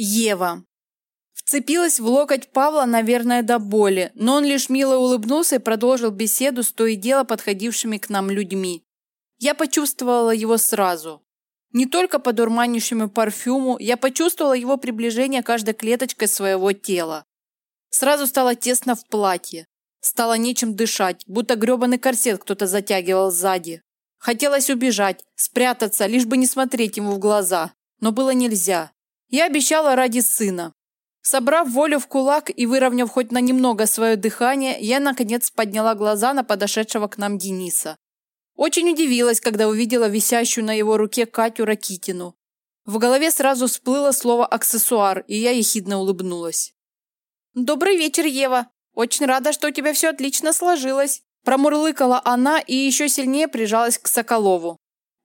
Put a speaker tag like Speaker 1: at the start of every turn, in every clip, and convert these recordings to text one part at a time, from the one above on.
Speaker 1: Ева. Вцепилась в локоть Павла, наверное, до боли, но он лишь мило улыбнулся и продолжил беседу с то и дело подходившими к нам людьми. Я почувствовала его сразу. Не только по дурманящему парфюму, я почувствовала его приближение каждой клеточкой своего тела. Сразу стало тесно в платье. Стало нечем дышать, будто грёбаный корсет кто-то затягивал сзади. Хотелось убежать, спрятаться, лишь бы не смотреть ему в глаза, но было нельзя. Я обещала ради сына. Собрав волю в кулак и выровняв хоть на немного свое дыхание, я наконец подняла глаза на подошедшего к нам Дениса. Очень удивилась, когда увидела висящую на его руке Катю Ракитину. В голове сразу всплыло слово «аксессуар», и я ехидно улыбнулась. «Добрый вечер, Ева. Очень рада, что у тебя все отлично сложилось», промурлыкала она и еще сильнее прижалась к Соколову.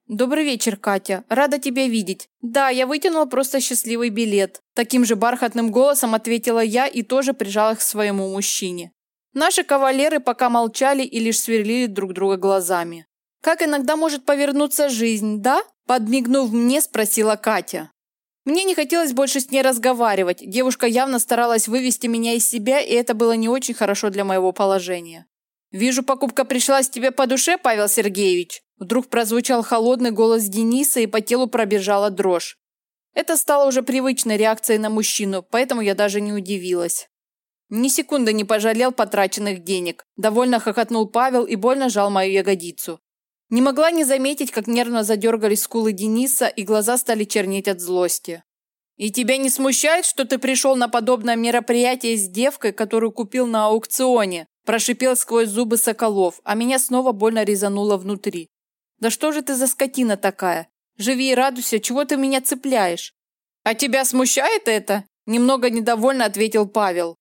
Speaker 1: «Добрый вечер, Катя. Рада тебя видеть. Да, я вытянула просто счастливый билет». Таким же бархатным голосом ответила я и тоже прижалась к своему мужчине. Наши кавалеры пока молчали и лишь сверлили друг друга глазами. «Как иногда может повернуться жизнь, да?» Подмигнув мне, спросила Катя. Мне не хотелось больше с ней разговаривать. Девушка явно старалась вывести меня из себя, и это было не очень хорошо для моего положения. «Вижу, покупка пришлась тебе по душе, Павел Сергеевич?» Вдруг прозвучал холодный голос Дениса, и по телу пробежала дрожь. Это стало уже привычной реакцией на мужчину, поэтому я даже не удивилась. Ни секунды не пожалел потраченных денег. Довольно хохотнул Павел и больно жал мою ягодицу. Не могла не заметить, как нервно задергались скулы Дениса, и глаза стали чернеть от злости. «И тебя не смущает, что ты пришел на подобное мероприятие с девкой, которую купил на аукционе?» Прошипел сквозь зубы Соколов, а меня снова больно резануло внутри. Да что же ты за скотина такая? Живи и радуйся, чего ты меня цепляешь? А тебя смущает это? Немного недовольно ответил Павел.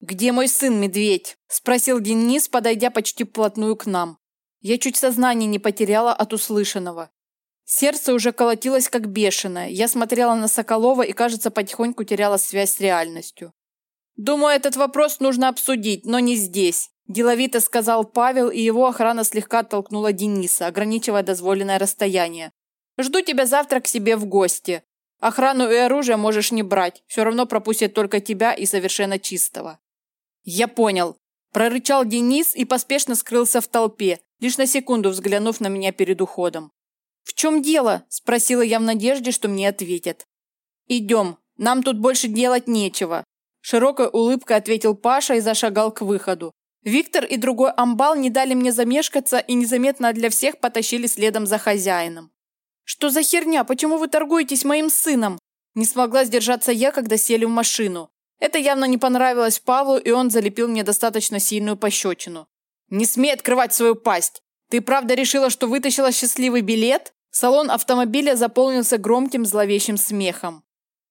Speaker 1: Где мой сын, медведь? Спросил Денис, подойдя почти вплотную к нам. Я чуть сознание не потеряла от услышанного. Сердце уже колотилось как бешеное. Я смотрела на Соколова и, кажется, потихоньку теряла связь с реальностью. Думаю, этот вопрос нужно обсудить, но не здесь. Деловито сказал Павел, и его охрана слегка оттолкнула Дениса, ограничивая дозволенное расстояние. «Жду тебя завтра к себе в гости. Охрану и оружие можешь не брать, все равно пропустят только тебя и совершенно чистого». «Я понял», – прорычал Денис и поспешно скрылся в толпе, лишь на секунду взглянув на меня перед уходом. «В чем дело?» – спросила я в надежде, что мне ответят. «Идем, нам тут больше делать нечего», – широкой улыбкой ответил Паша и зашагал к выходу. Виктор и другой амбал не дали мне замешкаться и незаметно для всех потащили следом за хозяином. «Что за херня? Почему вы торгуетесь моим сыном?» Не смогла сдержаться я, когда сели в машину. Это явно не понравилось Павлу, и он залепил мне достаточно сильную пощечину. «Не смей открывать свою пасть! Ты правда решила, что вытащила счастливый билет?» Салон автомобиля заполнился громким зловещим смехом.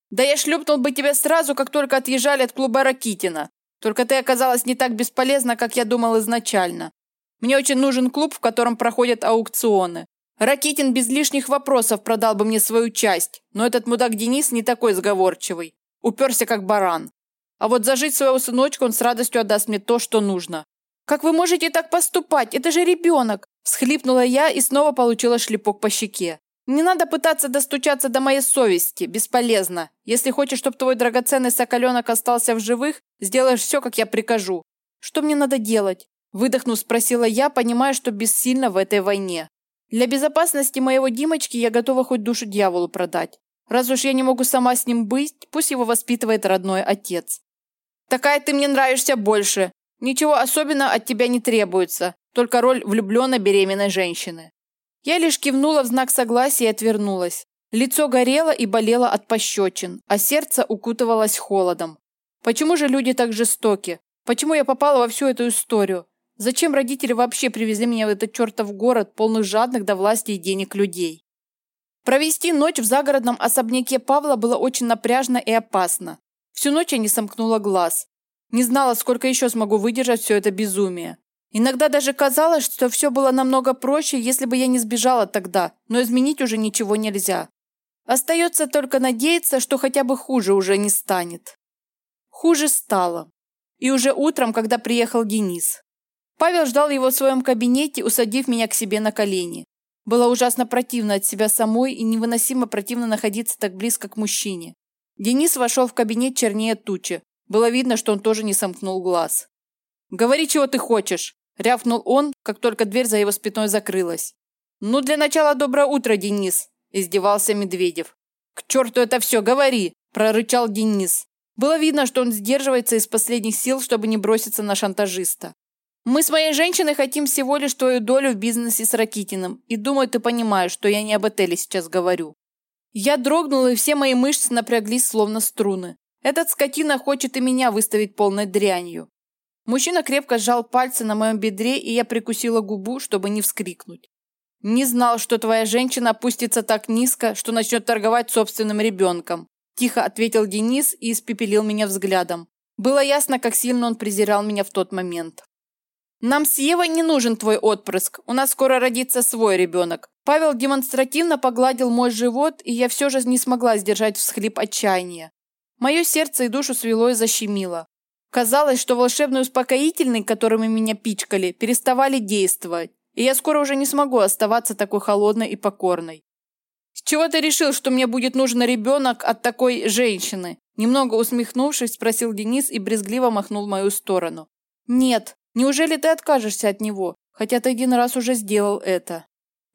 Speaker 1: «Да я шлепнул бы тебя сразу, как только отъезжали от клуба Ракитина. Только ты оказалась не так бесполезна, как я думал изначально. Мне очень нужен клуб, в котором проходят аукционы. Ракитин без лишних вопросов продал бы мне свою часть, но этот мудак Денис не такой сговорчивый. Уперся как баран. А вот зажить своего сыночка он с радостью отдаст мне то, что нужно. «Как вы можете так поступать? Это же ребенок!» Схлипнула я и снова получила шлепок по щеке. Не надо пытаться достучаться до моей совести, бесполезно. Если хочешь, чтобы твой драгоценный соколенок остался в живых, сделаешь все, как я прикажу. Что мне надо делать? Выдохнув, спросила я, понимая, что бессильно в этой войне. Для безопасности моего Димочки я готова хоть душу дьяволу продать. Раз уж я не могу сама с ним быть, пусть его воспитывает родной отец. Такая ты мне нравишься больше. Ничего особенного от тебя не требуется, только роль влюбленной беременной женщины. Я лишь кивнула в знак согласия и отвернулась. Лицо горело и болело от пощечин, а сердце укутывалось холодом. Почему же люди так жестоки? Почему я попала во всю эту историю? Зачем родители вообще привезли меня в этот чертов город, полный жадных до власти и денег людей? Провести ночь в загородном особняке Павла было очень напряжно и опасно. Всю ночь я не сомкнула глаз. Не знала, сколько еще смогу выдержать все это безумие. Иногда даже казалось, что все было намного проще, если бы я не сбежала тогда, но изменить уже ничего нельзя. Остается только надеяться, что хотя бы хуже уже не станет. Хуже стало. И уже утром, когда приехал Денис. Павел ждал его в своем кабинете, усадив меня к себе на колени. Было ужасно противно от себя самой и невыносимо противно находиться так близко к мужчине. Денис вошел в кабинет чернее тучи. Было видно, что он тоже не сомкнул глаз. «Говори, чего ты хочешь!» – рявкнул он, как только дверь за его спиной закрылась. «Ну, для начала доброе утро, Денис!» – издевался Медведев. «К черту это все, говори!» – прорычал Денис. Было видно, что он сдерживается из последних сил, чтобы не броситься на шантажиста. «Мы с моей женщиной хотим всего лишь твою долю в бизнесе с Ракитиным, и думаю, ты понимаешь, что я не об отеле сейчас говорю». Я дрогнула, и все мои мышцы напряглись, словно струны. Этот скотина хочет и меня выставить полной дрянью. Мужчина крепко сжал пальцы на моем бедре, и я прикусила губу, чтобы не вскрикнуть. «Не знал, что твоя женщина опустится так низко, что начнет торговать собственным ребенком», тихо ответил Денис и испепелил меня взглядом. Было ясно, как сильно он презирал меня в тот момент. «Нам с Евой не нужен твой отпрыск. У нас скоро родится свой ребенок». Павел демонстративно погладил мой живот, и я все же не смогла сдержать всхлип отчаяния. Мое сердце и душу свело и защемило. Казалось, что волшебные успокоительные, которыми меня пичкали, переставали действовать, и я скоро уже не смогу оставаться такой холодной и покорной. «С чего ты решил, что мне будет нужен ребенок от такой женщины?» Немного усмехнувшись, спросил Денис и брезгливо махнул в мою сторону. «Нет, Неужели ты откажешься от него, хотя ты один раз уже сделал это?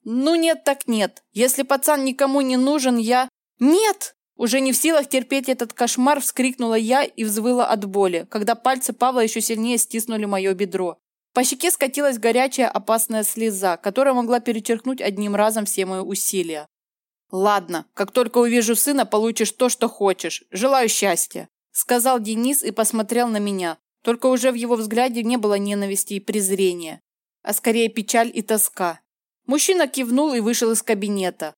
Speaker 1: Ну нет так нет. Если пацан никому не нужен, я... Нет! Уже не в силах терпеть этот кошмар, вскрикнула я и взвыла от боли, когда пальцы Павла еще сильнее стиснули мое бедро. По щеке скатилась горячая опасная слеза, которая могла перечеркнуть одним разом все мои усилия. «Ладно, как только увижу сына, получишь то, что хочешь. Желаю счастья», – сказал Денис и посмотрел на меня. Только уже в его взгляде не было ненависти и презрения, а скорее печаль и тоска. Мужчина кивнул и вышел из кабинета.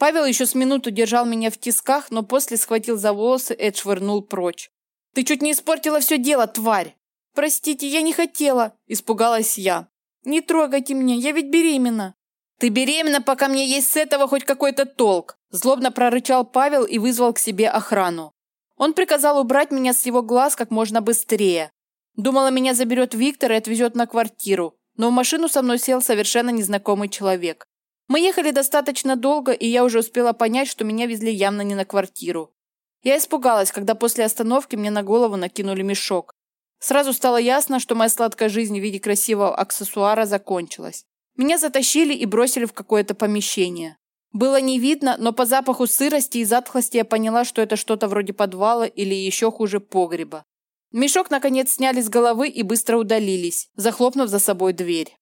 Speaker 1: Павел еще с минуту держал меня в тисках, но после схватил за волосы и отшвырнул прочь. «Ты чуть не испортила все дело, тварь!» «Простите, я не хотела!» – испугалась я. «Не трогайте меня, я ведь беременна!» «Ты беременна, пока мне есть с этого хоть какой-то толк!» Злобно прорычал Павел и вызвал к себе охрану. Он приказал убрать меня с его глаз как можно быстрее. Думала, меня заберет Виктор и отвезет на квартиру, но в машину со мной сел совершенно незнакомый человек. Мы ехали достаточно долго, и я уже успела понять, что меня везли явно не на квартиру. Я испугалась, когда после остановки мне на голову накинули мешок. Сразу стало ясно, что моя сладкая жизнь в виде красивого аксессуара закончилась. Меня затащили и бросили в какое-то помещение. Было не видно, но по запаху сырости и затхлости я поняла, что это что-то вроде подвала или еще хуже погреба. Мешок, наконец, сняли с головы и быстро удалились, захлопнув за собой дверь.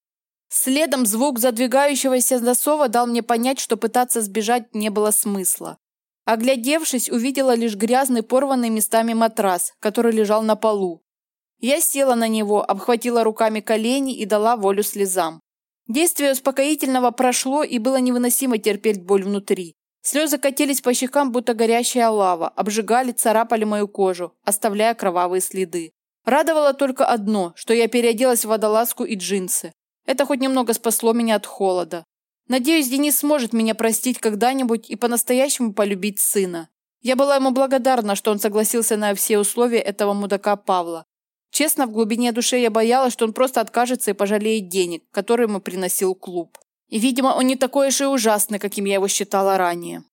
Speaker 1: Следом звук задвигающегося засова дал мне понять, что пытаться сбежать не было смысла. Оглядевшись, увидела лишь грязный, порванный местами матрас, который лежал на полу. Я села на него, обхватила руками колени и дала волю слезам. Действие успокоительного прошло, и было невыносимо терпеть боль внутри. Слезы катились по щекам, будто горящая лава, обжигали, царапали мою кожу, оставляя кровавые следы. Радовало только одно, что я переоделась в водолазку и джинсы. Это хоть немного спасло меня от холода. Надеюсь, Денис сможет меня простить когда-нибудь и по-настоящему полюбить сына. Я была ему благодарна, что он согласился на все условия этого мудака Павла. Честно, в глубине души я боялась, что он просто откажется и пожалеет денег, которые ему приносил клуб. И, видимо, он не такой уж и ужасный, каким я его считала ранее.